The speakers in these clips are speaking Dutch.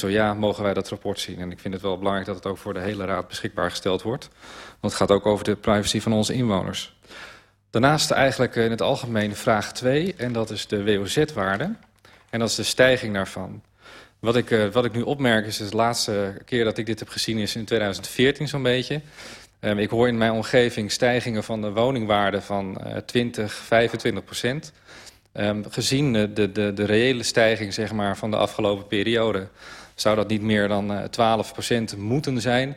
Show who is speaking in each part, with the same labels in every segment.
Speaker 1: Zo ja, mogen wij dat rapport zien. En ik vind het wel belangrijk dat het ook voor de hele raad beschikbaar gesteld wordt. Want het gaat ook over de privacy van onze inwoners. Daarnaast eigenlijk in het algemeen vraag 2, en dat is de WOZ-waarde. En dat is de stijging daarvan. Wat ik, uh, wat ik nu opmerk is, de laatste keer dat ik dit heb gezien is in 2014 zo'n beetje. Um, ik hoor in mijn omgeving stijgingen van de woningwaarde van uh, 20, 25 procent. Um, gezien de, de, de reële stijging zeg maar, van de afgelopen periode... zou dat niet meer dan uh, 12 procent moeten zijn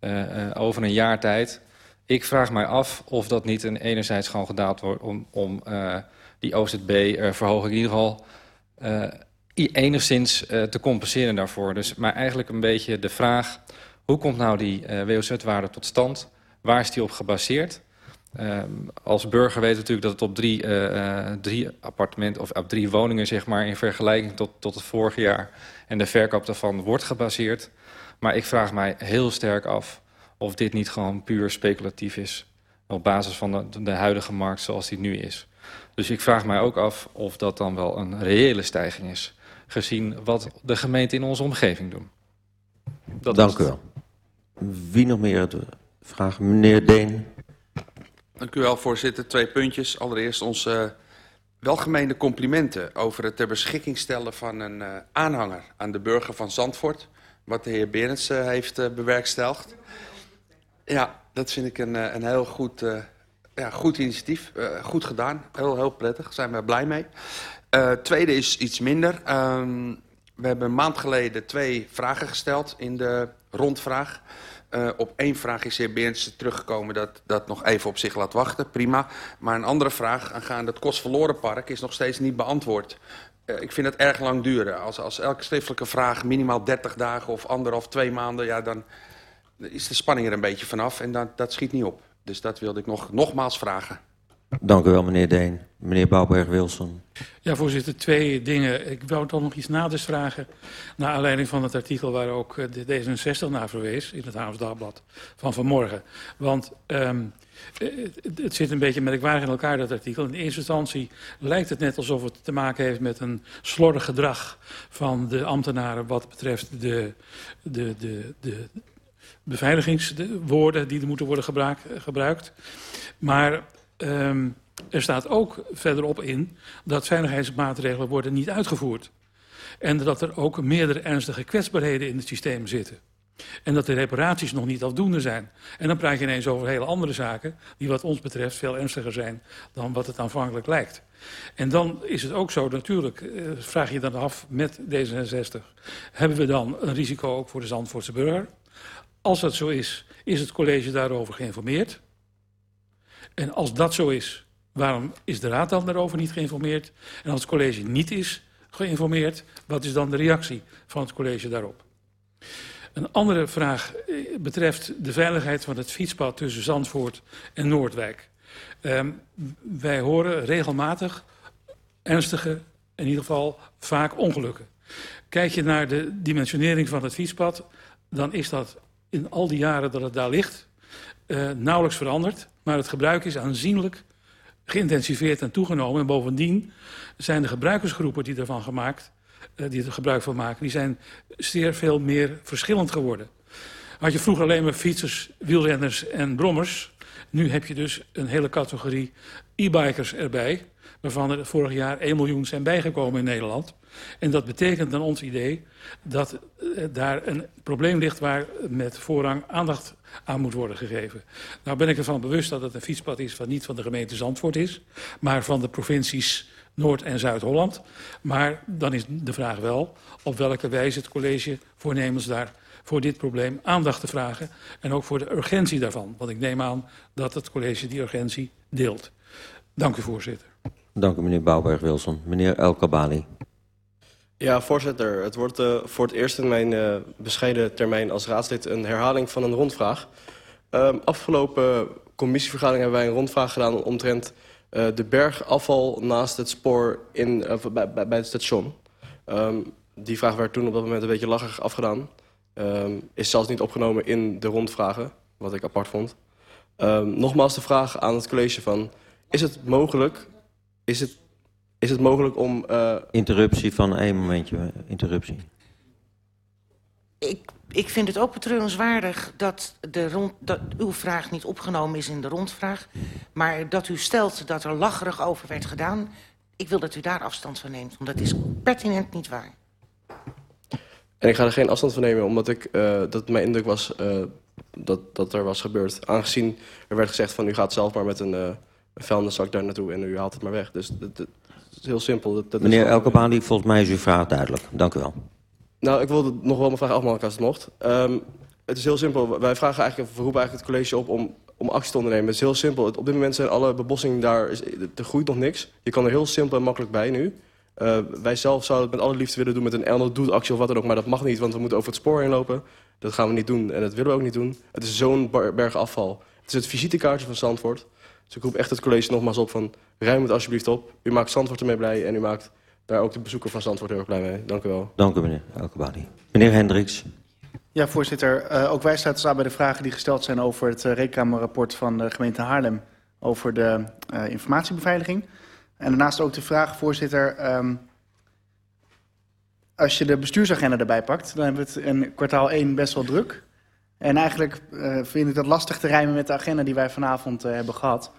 Speaker 1: uh, uh, over een jaar tijd. Ik vraag mij af of dat niet een enerzijds gewoon gedaald wordt... om, om die OZB-verhoging in ieder geval enigszins te compenseren daarvoor. Dus, maar eigenlijk een beetje de vraag... hoe komt nou die WOZ-waarde tot stand? Waar is die op gebaseerd? Uh, als burger weten we natuurlijk dat het op drie, drie appartementen of op drie woningen zeg maar, in vergelijking tot, tot het vorige jaar en de verkoop daarvan wordt gebaseerd. Maar ik vraag mij heel sterk af of dit niet gewoon puur speculatief is op basis van de, de huidige markt zoals die nu is. Dus ik vraag mij ook af of dat dan wel een reële stijging is, gezien wat de gemeenten in onze omgeving doen.
Speaker 2: Dat Dank u wel. Wie nog meer vragen? Meneer Deen.
Speaker 3: Dank u wel, voorzitter. Twee puntjes. Allereerst onze uh, welgemeende complimenten over het ter beschikking stellen van een uh, aanhanger aan de burger van Zandvoort. Wat de heer Berends uh, heeft uh, bewerkstelligd. Ja, dat vind ik een, een heel goed, ja, goed initiatief. Goed gedaan. Heel, heel prettig. Daar zijn we blij mee. Tweede is iets minder. Um, we hebben een maand geleden twee vragen gesteld in de rondvraag. Uh, op één vraag is de heer teruggekomen dat dat nog even op zich laat wachten. Prima. Maar een andere vraag aangaande het kostverlorenpark is nog steeds niet beantwoord. Uh, ik vind het erg lang duren. Als, als elke schriftelijke vraag minimaal 30 dagen of anderhalf, twee maanden... Ja, dan is de spanning er een beetje vanaf en dat, dat schiet niet op. Dus dat wilde ik nog, nogmaals vragen.
Speaker 2: Dank u wel, meneer Deen. Meneer Bouwberg-Wilson.
Speaker 4: Ja, voorzitter, twee dingen. Ik wou toch nog iets naders vragen... naar aanleiding van het artikel waar ook de D66 naar verwees... in het Haams Dagblad van vanmorgen. Want um, het zit een beetje merkwaardig in elkaar, dat artikel. In eerste instantie lijkt het net alsof het te maken heeft met een slordig gedrag... van de ambtenaren wat betreft de, de, de, de beveiligingswoorden die er moeten worden gebruik, gebruikt. Maar um, er staat ook verderop in dat veiligheidsmaatregelen worden niet uitgevoerd. En dat er ook meerdere ernstige kwetsbaarheden in het systeem zitten. En dat de reparaties nog niet afdoende zijn. En dan praat je ineens over hele andere zaken... die wat ons betreft veel ernstiger zijn dan wat het aanvankelijk lijkt. En dan is het ook zo, natuurlijk, uh, vraag je dan af met D66... hebben we dan een risico ook voor de Zandvoortse burger? Als dat zo is, is het college daarover geïnformeerd? En als dat zo is, waarom is de raad dan daarover niet geïnformeerd? En als het college niet is geïnformeerd, wat is dan de reactie van het college daarop? Een andere vraag betreft de veiligheid van het fietspad tussen Zandvoort en Noordwijk. Um, wij horen regelmatig ernstige, in ieder geval vaak ongelukken. Kijk je naar de dimensionering van het fietspad, dan is dat in al die jaren dat het daar ligt uh, nauwelijks veranderd. Maar het gebruik is aanzienlijk geïntensiveerd en toegenomen. En bovendien zijn de gebruikersgroepen die ervan gemaakt, uh, die er gebruik van maken, die zijn zeer veel meer verschillend geworden. Had je vroeger alleen maar fietsers, wielrenners en brommers. Nu heb je dus een hele categorie e-bikers erbij. Waarvan er vorig jaar 1 miljoen zijn bijgekomen in Nederland. En dat betekent naar ons idee dat uh, daar een probleem ligt waar met voorrang aandacht aan moet worden gegeven. Nou ben ik ervan bewust dat het een fietspad is wat niet van de gemeente Zandvoort is, maar van de provincies Noord- en Zuid-Holland. Maar dan is de vraag wel op welke wijze het college voornemens daar voor dit probleem aandacht te vragen en ook voor de urgentie daarvan. Want ik neem aan dat het college die urgentie deelt. Dank u, voorzitter.
Speaker 2: Dank u, meneer Bouwberg-Wilson. Meneer El Kabali.
Speaker 5: Ja, voorzitter. Het wordt uh, voor het eerst in mijn uh, bescheiden termijn als raadslid een herhaling van een rondvraag. Um, afgelopen commissievergadering hebben wij een rondvraag gedaan omtrent uh, de berg afval naast het spoor in, bij, bij, het station. Um, die vraag werd toen op dat moment een beetje lachig afgedaan. Um, is zelfs niet opgenomen in de rondvragen, wat ik apart vond. nogmaals de vraag aan het college van, is het mogelijk, is het is het mogelijk om... Uh...
Speaker 2: Interruptie van één momentje, interruptie.
Speaker 6: ik vind het ook betreurenswaardig dat, de rond, dat uw vraag niet opgenomen is in de rondvraag. Maar dat u stelt dat er lacherig over werd gedaan. Ik wil dat u daar afstand van neemt, want dat is pertinent niet waar.
Speaker 5: En ik ga er geen afstand van nemen, omdat ik, uh, dat mijn indruk was uh, dat, dat er was gebeurd. Aangezien er werd gezegd van u gaat zelf maar met een, uh, een vuilniszak daar naartoe en u haalt het maar weg. Dus dat, dat is heel simpel. Dat, dat
Speaker 2: Meneer Elkebali, volgens mij is uw vraag duidelijk. Dank u wel.
Speaker 5: Nou, ik wilde nog wel mijn vraag afmaken als het mocht. Um, het is heel simpel. Wij vragen eigenlijk, we roepen eigenlijk het college op om, om actie te ondernemen. Het is heel simpel. Op dit moment zijn alle bebossingen daar, is, er groeit nog niks. Je kan er heel simpel en makkelijk bij nu. Uh, wij zelf zouden het met alle liefde willen doen met een Elno Doet actie of wat dan ook. Maar dat mag niet, want we moeten over het spoor heen lopen. Dat gaan we niet doen en dat willen we ook niet doen. Het is zo'n berg afval. Het is het visitekaartje van Zandvoort. Dus ik roep echt het college nogmaals op van... ruim het alsjeblieft op. U maakt Zandvoort ermee blij en u maakt daar ook de bezoeker van Zandvoort heel erg blij mee. Dank u wel.
Speaker 2: Dank u meneer Elkebali. Meneer Hendricks.
Speaker 7: Ja, voorzitter. Uh, ook wij sluiten aan bij de vragen die gesteld zijn over het uh, rekenkamerrapport van de gemeente Haarlem over de uh, informatiebeveiliging. En daarnaast ook de vraag, voorzitter, um, als je de bestuursagenda erbij pakt, dan hebben we het in kwartaal 1 best wel druk. En eigenlijk uh, vind ik dat lastig te rijmen met de agenda die wij vanavond uh, hebben gehad.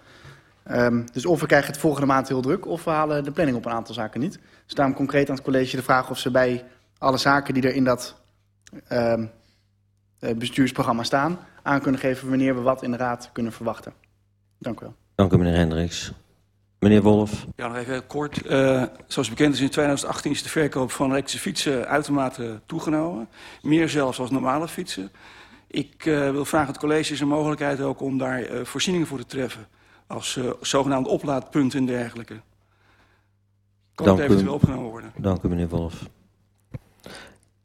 Speaker 7: Um, dus of we krijgen het volgende maand heel druk, of we halen de planning op een aantal zaken niet. Dus daarom concreet aan het college de vraag of ze bij alle zaken die er in dat um, bestuursprogramma staan... aan kunnen geven wanneer we wat in de raad kunnen verwachten. Dank u wel.
Speaker 2: Dank u, meneer Hendricks. Meneer Wolf.
Speaker 8: Ja, nog even kort. Uh, zoals bekend is in 2018 is de verkoop van elektrische fietsen uitermate toegenomen. Meer zelfs als normale fietsen. Ik uh, wil vragen het college is er mogelijkheid ook om daar uh, voorzieningen voor te treffen. Als uh, zogenaamde oplaadpunten en dergelijke. Kan
Speaker 2: Dank
Speaker 8: het eventueel u. opgenomen worden?
Speaker 2: Dank u, meneer Wolf.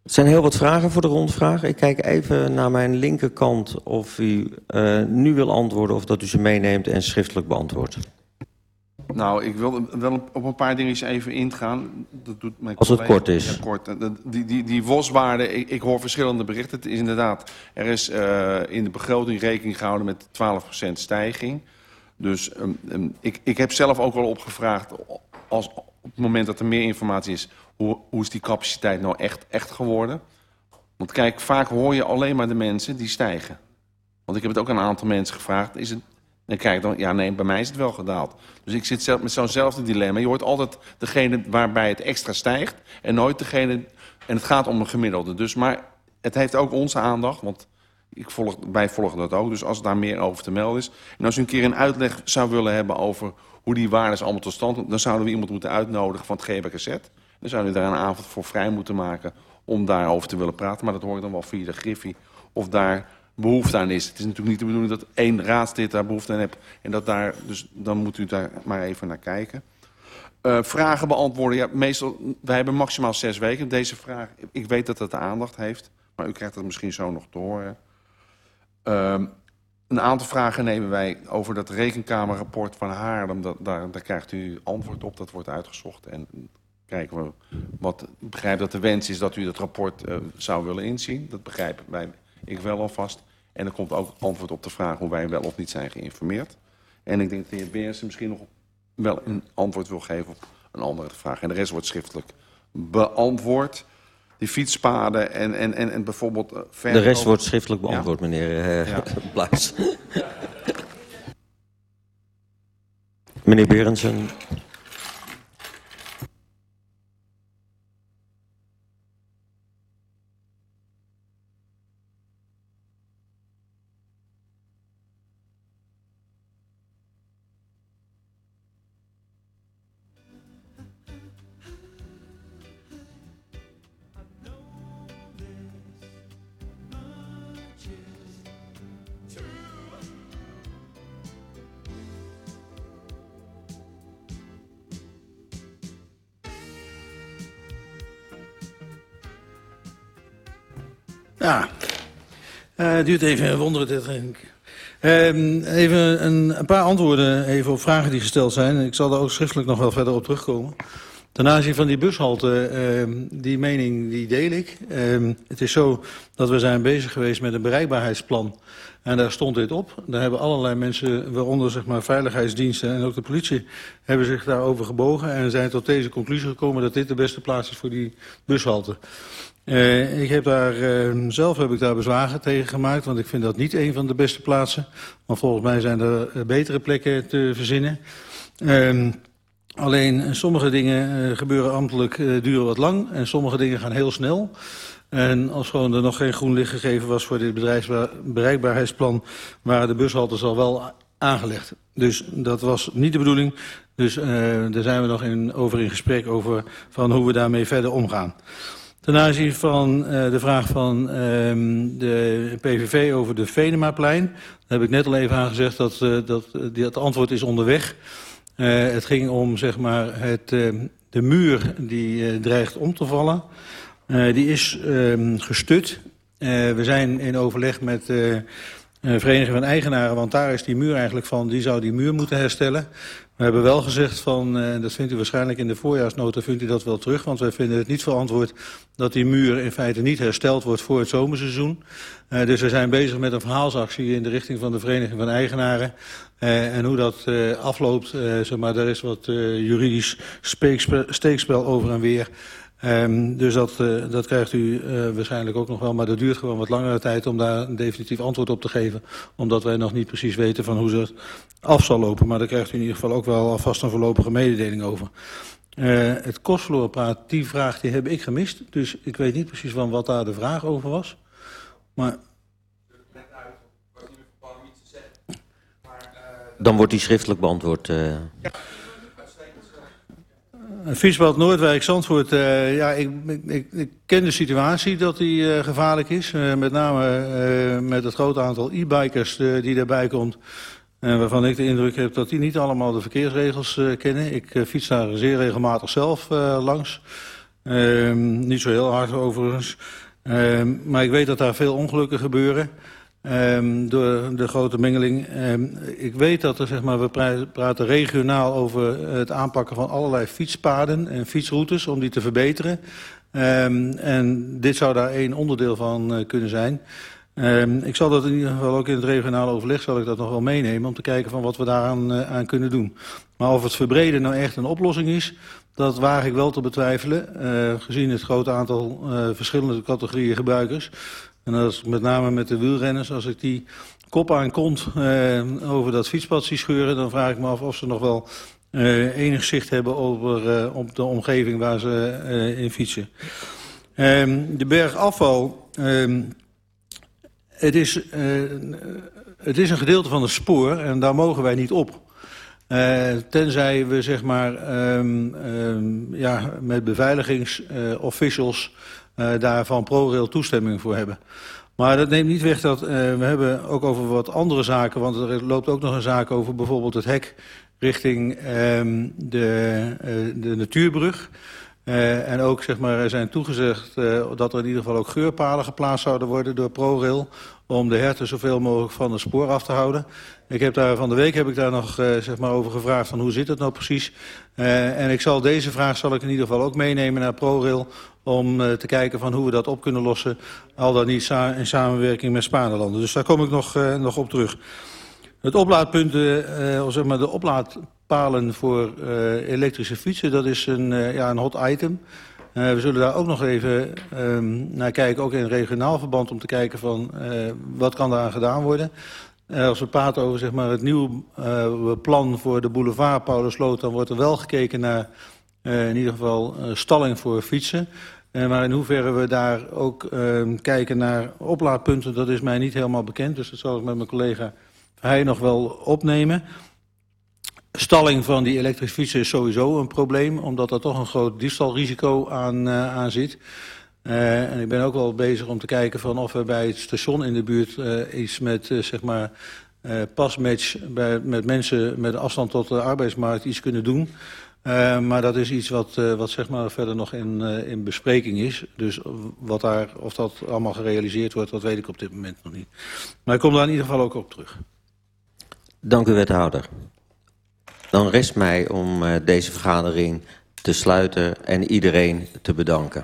Speaker 2: Er zijn heel wat vragen voor de rondvraag. Ik kijk even naar mijn linkerkant of u uh, nu wil antwoorden... of dat u ze meeneemt en schriftelijk beantwoordt.
Speaker 9: Nou, ik wil wel op een paar dingen even ingaan. Dat doet mijn
Speaker 2: Als het kort is.
Speaker 9: Ja, kort. Die, die, die WOS-waarde, ik, ik, hoor verschillende berichten. Het is inderdaad, er is uh, in de begroting rekening gehouden met 12% stijging. Dus um, um, ik, ik heb zelf ook wel opgevraagd, als, op het moment dat er meer informatie is... hoe, hoe is die capaciteit nou echt, echt geworden? Want kijk, vaak hoor je alleen maar de mensen die stijgen. Want ik heb het ook aan een aantal mensen gevraagd. Is het En kijk dan, ja nee, bij mij is het wel gedaald. Dus ik zit zelf met zo'nzelfde dilemma. Je hoort altijd degene waarbij het extra stijgt en nooit degene... En het gaat om een gemiddelde. Dus, maar het heeft ook onze aandacht, want ik volg, wij volgen dat ook. Dus als daar meer over te melden is. En als u een keer een uitleg zou willen hebben over hoe die waardes allemaal tot stand komen... dan zouden we iemand moeten uitnodigen van het GBKZ. Dan zouden we daar een avond voor vrij moeten maken om daarover te willen praten. Maar dat hoor ik dan wel via de Griffie of daar behoefte aan is. Het is natuurlijk niet de bedoeling dat één raadslid daar behoefte aan heeft. En dat daar, dus dan moet u daar maar even naar kijken. Uh, vragen beantwoorden. Ja, meestal, wij hebben maximaal zes weken. Deze vraag, ik weet dat het de aandacht heeft. Maar u krijgt het misschien zo nog te horen. Uh, een aantal vragen nemen wij over dat rekenkamerrapport van Haarlem. Dat, daar, daar krijgt u antwoord op. Dat wordt uitgezocht. En kijken we wat... Ik begrijp dat de wens is dat u dat rapport uh, zou willen inzien. Dat begrijpen wij ik wel alvast. En er komt ook antwoord op de vraag hoe wij wel of niet zijn geïnformeerd. En ik denk dat de heer Beersen misschien nog wel een antwoord wil geven op een andere vraag. En de rest wordt schriftelijk beantwoord. Die fietspaden en, en, en, en bijvoorbeeld... Uh,
Speaker 2: de rest over... wordt schriftelijk beantwoord, ja. meneer uh, ja. Meneer Berensen.
Speaker 10: Ja, uh, het duurt even een wonderen, dit denk ik. Uh, even een, een, paar antwoorden even op vragen die gesteld zijn. Ik zal daar ook schriftelijk nog wel verder op terugkomen. Ten aanzien van die bushalte, uh, die mening die deel ik. Uh, het is zo dat we zijn bezig geweest met een bereikbaarheidsplan. En daar stond dit op. Daar hebben allerlei mensen, waaronder zeg maar veiligheidsdiensten en ook de politie, hebben zich daarover gebogen. En zijn tot deze conclusie gekomen dat dit de beste plaats is voor die bushalte. Uh, ik heb daar, uh, zelf heb ik daar bezwaren tegen gemaakt, want ik vind dat niet een van de beste plaatsen. Maar volgens mij zijn er betere plekken te verzinnen. Uh, alleen sommige dingen gebeuren ambtelijk, duren wat lang en sommige dingen gaan heel snel. En als gewoon er nog geen groen licht gegeven was voor dit bereikbaarheidsplan, waren de bushaltes al wel aangelegd. Dus dat was niet de bedoeling. Dus daar zijn we nog in, over in gesprek over van hoe we daarmee verder omgaan. Ten aanzien van uh, de vraag van uh, de PVV over de Venemaplein... daar heb ik net al even aangezegd dat, uh, dat uh, het antwoord is onderweg. Het ging om zeg maar, het, de muur die dreigt om te vallen. Die is uh, gestut. We zijn in overleg met... Uh, Vereniging van Eigenaren, want daar is die muur eigenlijk van, die zou die muur moeten herstellen. We hebben wel gezegd van, en uh, dat vindt u waarschijnlijk in de voorjaarsnota, vindt u dat wel terug, want wij vinden het niet verantwoord dat die muur in feite niet hersteld wordt voor het zomerseizoen. Uh, dus we zijn bezig met een verhaalsactie in de richting van de Vereniging van Eigenaren. Uh, en hoe dat uh, afloopt, zeg maar, daar is wat juridisch steekspel over en weer. Um, dus dat, uh, dat krijgt u uh, waarschijnlijk ook nog wel. Maar dat duurt gewoon wat langere tijd om daar een definitief antwoord op te geven. Omdat wij nog niet precies weten van hoe ze het af zal lopen. Maar daar krijgt u in ieder geval ook wel alvast een voorlopige mededeling over. Uh, het kostverlorenpraat, die vraag die heb ik gemist. Dus ik weet niet precies van wat daar de vraag over was. Maar...
Speaker 2: Dan wordt die schriftelijk beantwoord. Uh... Ja.
Speaker 10: Fietspad Noordwijk, Zandvoort. Uh, ja, ik, ik, ik, ken de situatie dat die uh, gevaarlijk is. Uh, met name met het grote aantal e-bikers die daarbij komt. waarvan ik de indruk heb dat die niet allemaal de verkeersregels kennen. Ik fiets daar zeer regelmatig zelf langs. Ehm, niet zo heel hard overigens. Ehm, maar ik weet dat daar veel ongelukken gebeuren. Um, door de grote mengeling. Um, ik weet dat er, zeg maar, we praten regionaal over het aanpakken van allerlei fietspaden en fietsroutes om die te verbeteren. Um, en dit zou daar één onderdeel van uh, kunnen zijn. Ik zal dat in ieder geval ook in het regionale overleg zal ik dat nog wel meenemen om te kijken van wat we daaraan uh, aan kunnen doen. Maar of het verbreden nou echt een oplossing is, dat waag ik wel te betwijfelen. Uh, gezien het grote aantal verschillende categorieën gebruikers. En dat is met name met de wielrenners. Als ik die kop aan kont uh, over dat fietspad zie scheuren... dan vraag ik me af of ze nog wel uh, enig zicht hebben over, uh, op de omgeving waar ze uh, in fietsen. Um, de bergafval... Um, het, is, uh, het is een gedeelte van het spoor en daar mogen wij niet op. Uh, tenzij we zeg maar um, ja, met beveiligingsofficials daar van ProRail toestemming voor hebben. Maar dat neemt niet weg dat uh, we hebben ook over wat andere zaken... want er loopt ook nog een zaak over bijvoorbeeld het hek richting um, de, uh, de natuurbrug... Uh, en ook zeg maar, er zijn toegezegd uh, dat er in ieder geval ook geurpalen geplaatst zouden worden door ProRail om de herten zoveel mogelijk van het spoor af te houden. Ik heb daar, van de week heb ik daar nog uh, zeg maar over gevraagd van hoe zit het nou precies. Uh, en ik zal deze vraag zal ik in ieder geval ook meenemen naar ProRail om uh, te kijken van hoe we dat op kunnen lossen. Al dan niet in samenwerking met Spaanlanden. Dus daar kom ik nog, nog op terug. Het oplaadpunten, uh, zeg maar de oplaadpalen voor elektrische fietsen, dat is een, ja, een hot item. Uh, we zullen daar ook nog even um, naar kijken, ook in regionaal verband, om te kijken van uh, wat kan daaraan gedaan worden. Uh, als we praten over zeg maar, het nieuwe plan voor de boulevard Paulusloot, dan wordt er wel gekeken naar in ieder geval stalling voor fietsen. Maar in hoeverre we daar ook uh, kijken naar oplaadpunten, dat is mij niet helemaal bekend. Dus dat zal ik met mijn collega Verheij nog wel opnemen. Stalling van die elektrische fietsen is sowieso een probleem, omdat er toch een groot diefstalrisico aan, uh, zit. Uh, en ik ben ook wel bezig om te kijken van of we bij het station in de buurt uh, iets met zeg maar pasmatch bij, met mensen met afstand tot de arbeidsmarkt iets kunnen doen. Maar dat is iets wat, wat zeg maar verder nog in, in bespreking is. Dus wat daar, of dat allemaal gerealiseerd wordt, dat weet ik op dit moment nog niet. Maar ik kom daar in ieder geval ook op terug.
Speaker 2: Dank u, wethouder. Dan rest mij om uh, deze vergadering te sluiten en iedereen te bedanken.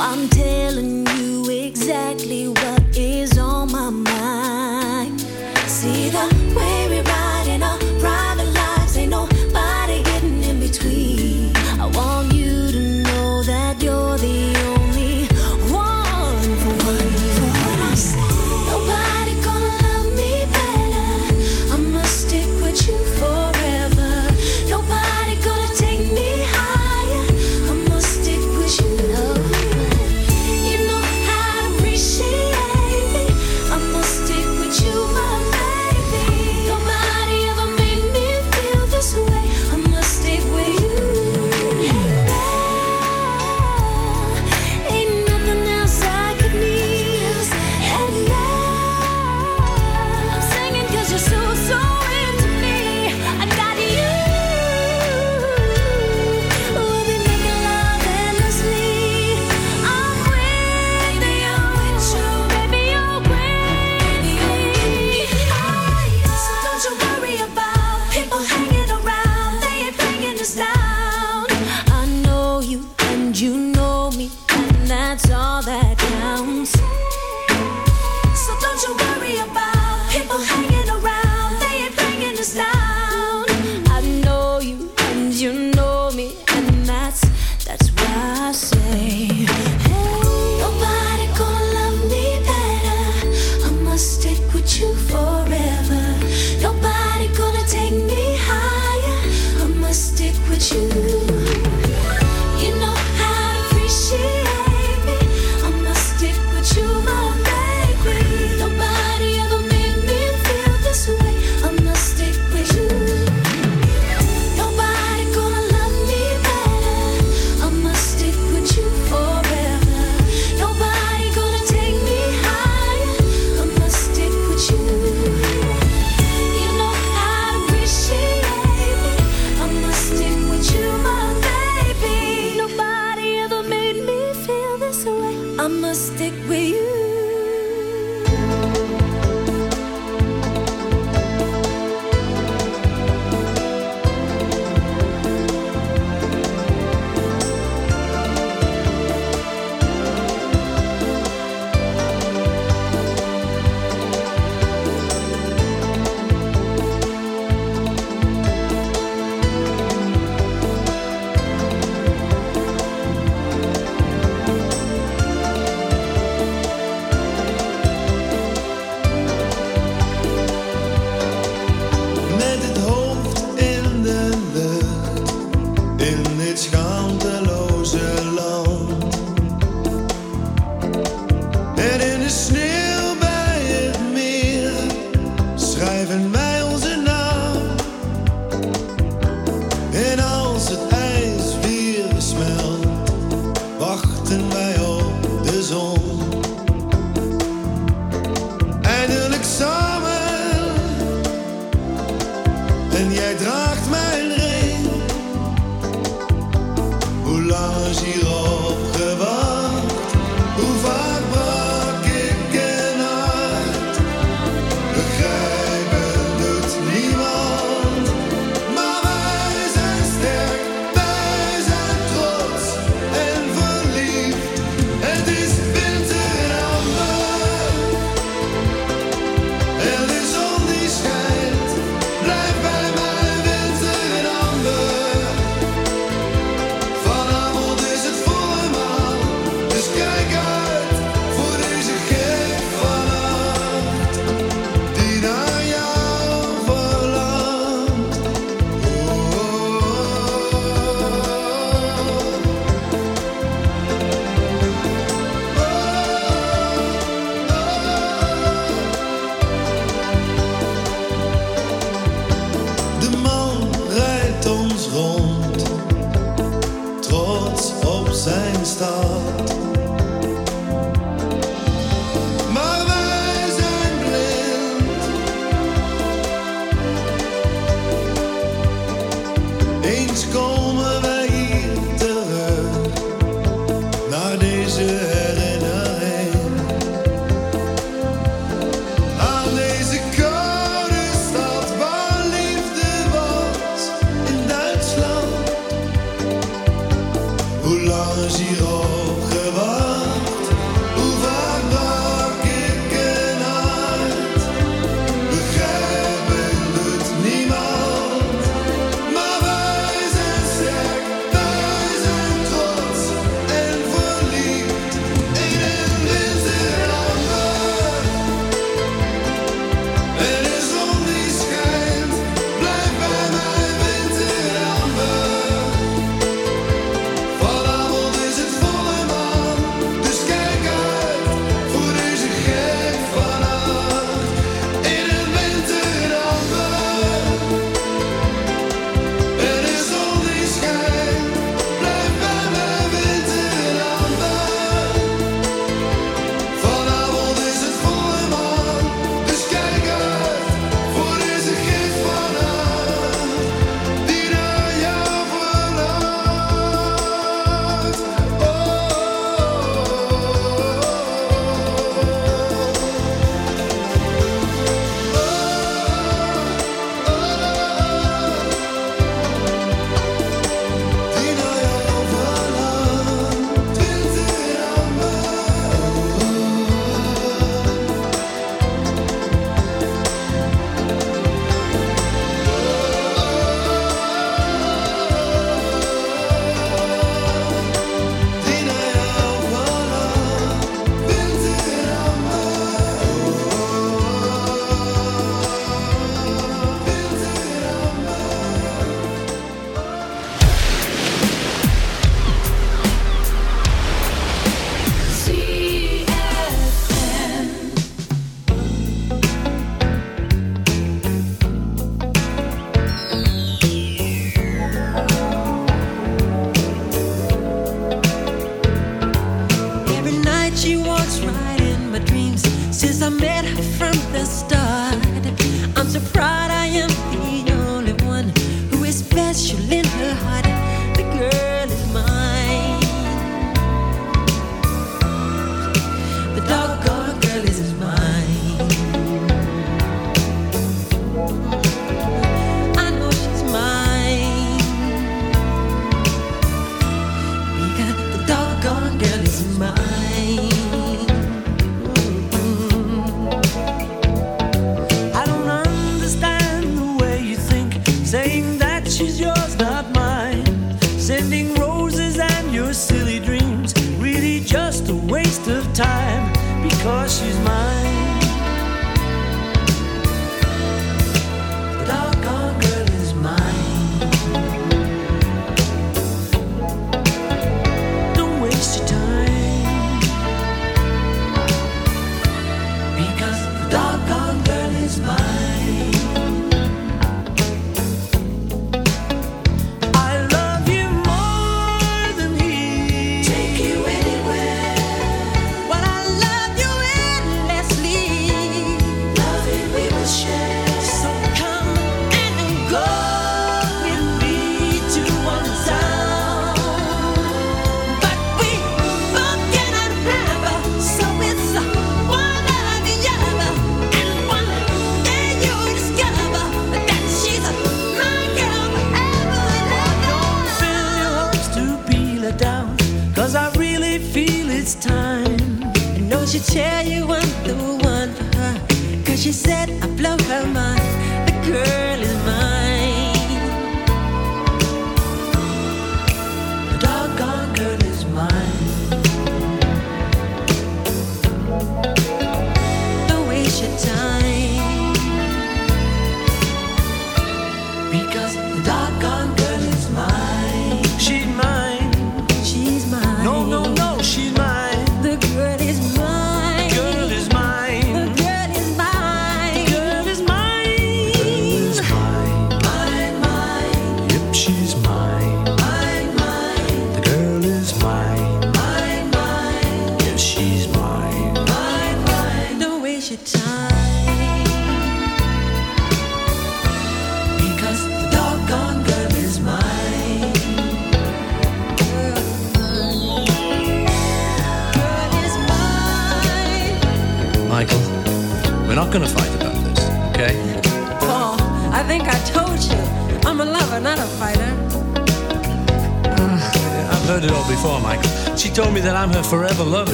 Speaker 11: one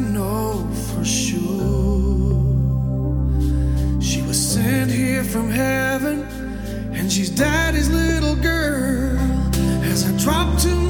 Speaker 12: know for
Speaker 13: sure. She was sent here from heaven, and she's daddy's little girl. As I drop to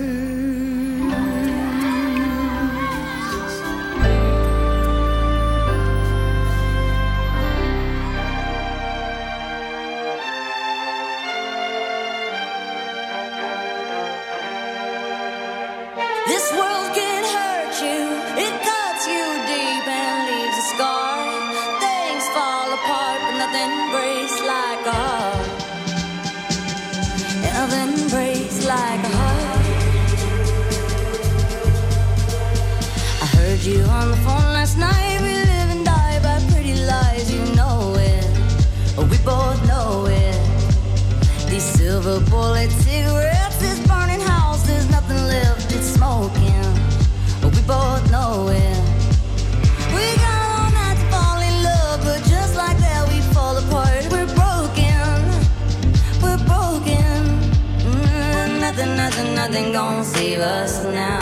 Speaker 12: nothing, nothing, nothing gonna save us now.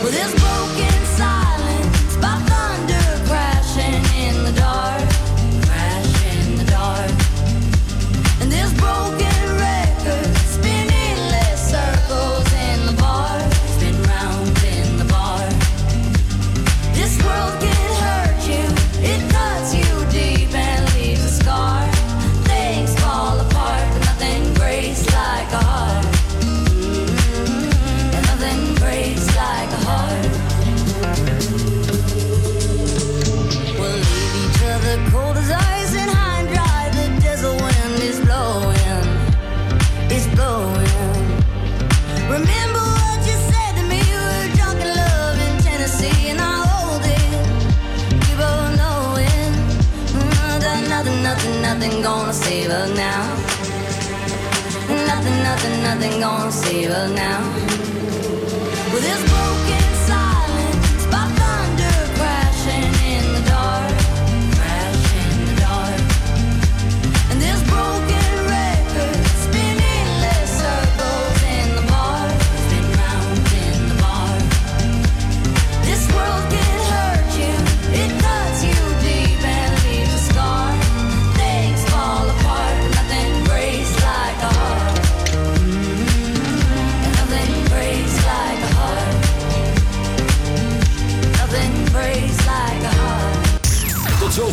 Speaker 12: Well, this broken. nothing, nothing, nothing gonna save us now. Well, this.